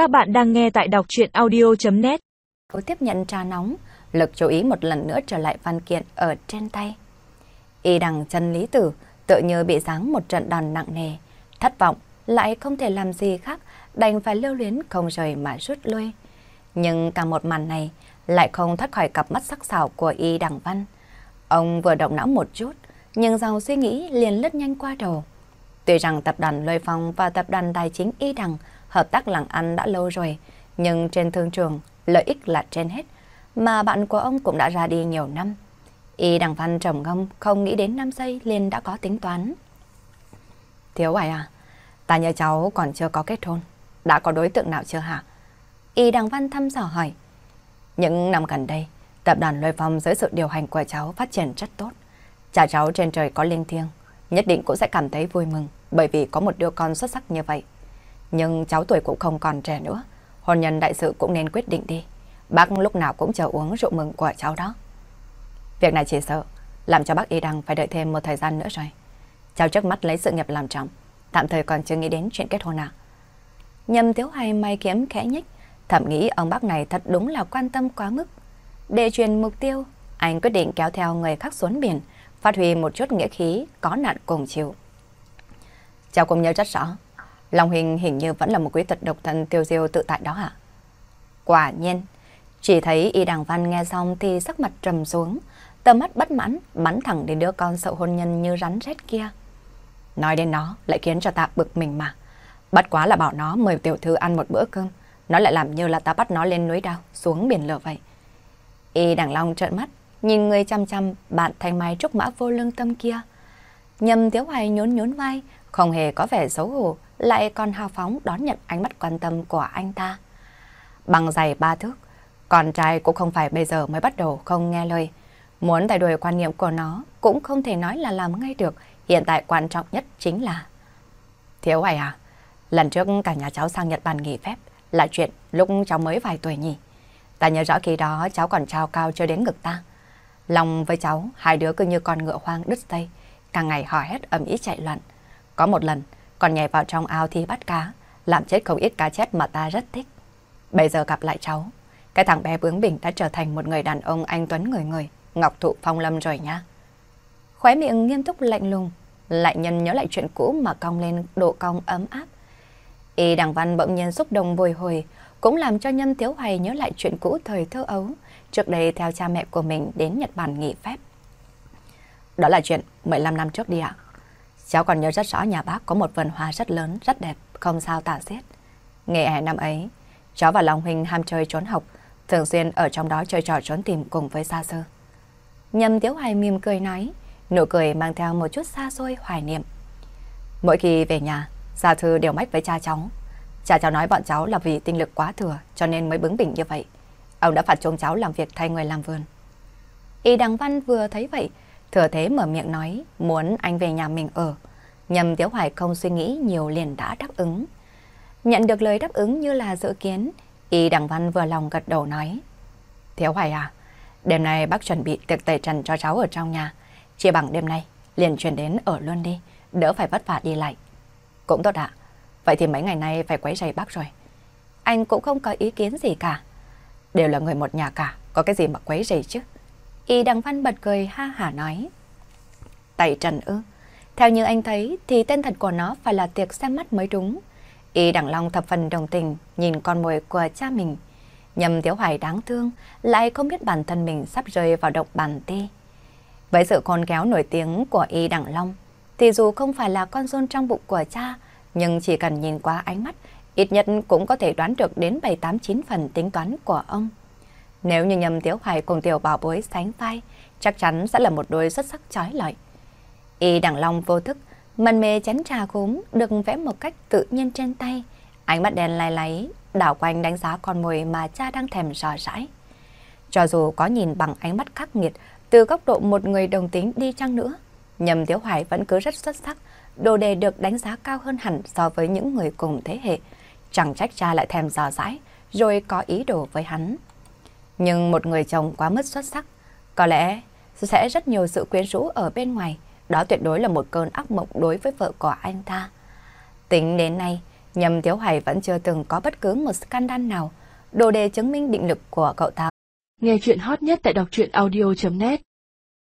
Các bạn đang nghe tại đọc chuyện audio.net Cô tiếp nhận trà nóng, lực chú ý một lần nữa trở lại văn kiện ở trên tay. Y đằng chân lý tử tự như bị giáng một trận đòn nặng nề, thất vọng, lại không thể làm gì khác, đành phải lưu luyến không rời mà rút lui. Nhưng cả một màn này lại không thoát khỏi cặp mắt sắc sảo của Y đằng văn. Ông vừa động não một chút, nhưng dòng suy nghĩ liền lướt nhanh qua đầu. Tuy rằng tập đoàn Lôi Phong và tập đoàn tài chính Y Đằng hợp tác làm ăn đã lâu rồi, nhưng trên thương trường, lợi ích là trên hết, mà bạn của ông cũng đã ra đi nhiều năm. Y Đằng Văn trầm ngâm không nghĩ đến 5 giây liền đã có tính toán. Thiếu ai à, ta nhớ cháu còn chưa có kết hôn, đã có đối tượng nào chưa hả? Y Đằng Văn thăm dò hỏi. Những năm gần đây, tập đoàn Lôi Phong dưới sự điều hành của cháu phát triển rất tốt. Cha cháu trên trời có linh thiêng, nhất định cũng sẽ cảm thấy vui mừng bởi vì có một đứa con xuất sắc như vậy. Nhưng cháu tuổi cũng không còn trẻ nữa, hôn nhân đại sự cũng nên quyết định đi. Bác lúc nào cũng chờ uống rượu mừng của cháu đó. Việc này chỉ sợ, làm cho bác Y Đăng phải đợi thêm một thời gian nữa rồi. Cháu trước mắt lấy sự nghiệp làm trọng, tạm thời còn chưa nghĩ đến chuyện kết hôn à. Nhầm thiếu hay may kiếm khẽ nhích, thầm nghĩ ông bác này thật đúng là quan tâm quá mức. Để truyền mục tiêu, anh quyết định kéo theo người khác xuống biển, phát huy một chút nghĩa khí, có nạn cùng chịu. Cháu cũng nhớ rất rõ, Long Hình hình như vẫn là một quý tật độc thân tiêu diêu tự tại đó hả? Quả nhiên, chỉ thấy Y Đàng Văn nghe xong thì sắc mặt trầm xuống, tầm mắt bất mãn bắn thẳng đến đứa con sợ hôn nhân như rắn rết kia. Nói đến nó lại khiến cho ta bực mình mà. Bắt quá là bảo nó mời tiểu thư ăn một bữa cơm, nó lại làm như là ta bắt nó lên núi đao, xuống biển lửa vậy. Y Đàng Long trợn mắt, nhìn người chăm chăm bạn thanh mai trúc mã vô lương tâm kia. Nhầm Tiếu Hoài nhún nhún vai, không hề có vẻ xấu hổ, lại còn hào phóng đón nhận ánh mắt quan tâm của anh ta. Bằng giày ba thước, con trai cũng không phải bây giờ mới bắt đầu không nghe lời. Muốn thay đổi quan niệm của nó cũng không thể nói là làm ngay được, hiện tại quan trọng nhất chính là... Thiếu Hoài à, lần trước cả nhà cháu sang Nhật Bản nghỉ phép là chuyện lúc cháu mới vài tuổi nhỉ. Ta nhớ rõ khi đó cháu còn trao cao chưa đến ngực ta. Lòng với cháu, hai đứa cứ như con ngựa hoang đứt dây, càng ngày hò hét ầm ĩ chạy loạn. Có một lần, còn nhảy vào trong ao thì bắt cá, làm chết không ít cá chết mà ta rất thích. Bây giờ gặp lại cháu, cái thằng bé bướng bỉnh đã trở thành một người đàn ông anh Tuấn người người, ngọc thụ phong lâm rồi nha. Khóe miệng nghiêm túc lạnh lùng, lại nhân nhớ lại chuyện cũ mà cong lên độ cong ấm áp. Y Đằng Văn bỗng nhiên xúc động bồi hồi, cũng làm cho Nhân Tiếu Hoài nhớ lại chuyện cũ thời thơ ấu, trước đây theo cha mẹ của mình đến Nhật Bản nghỉ phép. Đó là chuyện 15 năm trước đi ạ. Cháu còn nhớ rất rõ nhà bác có một vườn hoa rất lớn, rất đẹp, không sao tả xiết. Ngày hè năm ấy, cháu và Long Huynh ham chơi trốn học, thường xuyên ở trong đó chơi trò trốn tìm cùng với Sa Sơ. Nhầm Tiếu Hoài mỉm cười nói, nụ cười mang theo một chút xa xôi hoài niệm. Mỗi khi về nhà, Gia Thư đều mách với cha cháu. Cha cháu nói bọn cháu là vì tinh lực quá thừa cho nên mới bướng bỉnh như vậy. Ông đã phạt chúng cháu làm việc thay người làm vườn. Y Đăng Văn vừa thấy vậy, thừa thế mở miệng nói muốn anh về nhà mình ở. Nhầm Tiếu Hoài không suy nghĩ nhiều liền đã đáp ứng. Nhận được lời đáp ứng như là dự kiến, Y Đằng Văn vừa lòng gật đầu nói. Tiếu Hoài à, đêm nay bác chuẩn bị tiệc tẩy trần cho cháu ở trong nhà. Chia bằng đêm nay, liền chuyển đến ở luôn đi, đỡ phải vất vả đi lại. Cũng tốt ạ, vậy thì mấy ngày nay phải quấy rầy bác rồi. Anh cũng không có ý kiến gì cả. Đều là người một nhà cả, có cái gì mà quấy rầy chứ. Y Đăng Văn bật cười ha hả nói. Tẩy trần ư. Theo như anh thấy thì tên thật của nó phải là tiệc xem mắt mới đúng. Y Đăng Long thập phần đồng tình nhìn con mồi của cha mình. Nhầm Tiếu Hoài đáng thương, lại không biết bản thân mình sắp rơi vào động bàn tê. Với sự con kéo nổi tiếng của Y Đăng Long, thì dù không phải là con rôn trong bụng của cha, nhưng chỉ cần nhìn qua ánh mắt, ít nhất cũng có thể đoán được đến 7-8-9 phần tính toán của ông. Nếu như nhầm Tiếu Hoài cùng Tiểu Bảo Bối sánh vai, chắc chắn sẽ là một đôi xuất sắc chói lọi. Y Đằng Long vô thức, mần mê chén trà gốm được vẽ một cách tự nhiên trên tay. Ánh mắt đen lai láy, đảo quanh đánh giá con mồi mà cha đang thèm dò rãi. Cho dù có nhìn bằng ánh mắt khắc nghiệt, từ góc độ một người đồng tính đi chăng nữa, Nhầm Tiếu Hoài vẫn cứ rất xuất sắc, đồ đề được đánh giá cao hơn hẳn so với những người cùng thế hệ. Chẳng trách cha lại thèm dò dãi, rồi có ý đồ với hắn. Nhưng một người chồng quá mức xuất sắc, có lẽ sẽ rất nhiều sự quyến rũ ở bên ngoài. Đó tuyệt đối là một cơn ác mộng đối với vợ của anh ta. Tính đến nay, Nhâm Tiếu Hoài vẫn chưa từng có bất cứ một scandal nào, đồ đề chứng minh định lực của cậu ta. Nghe chuyện hot nhất tại đọc truyện audio.net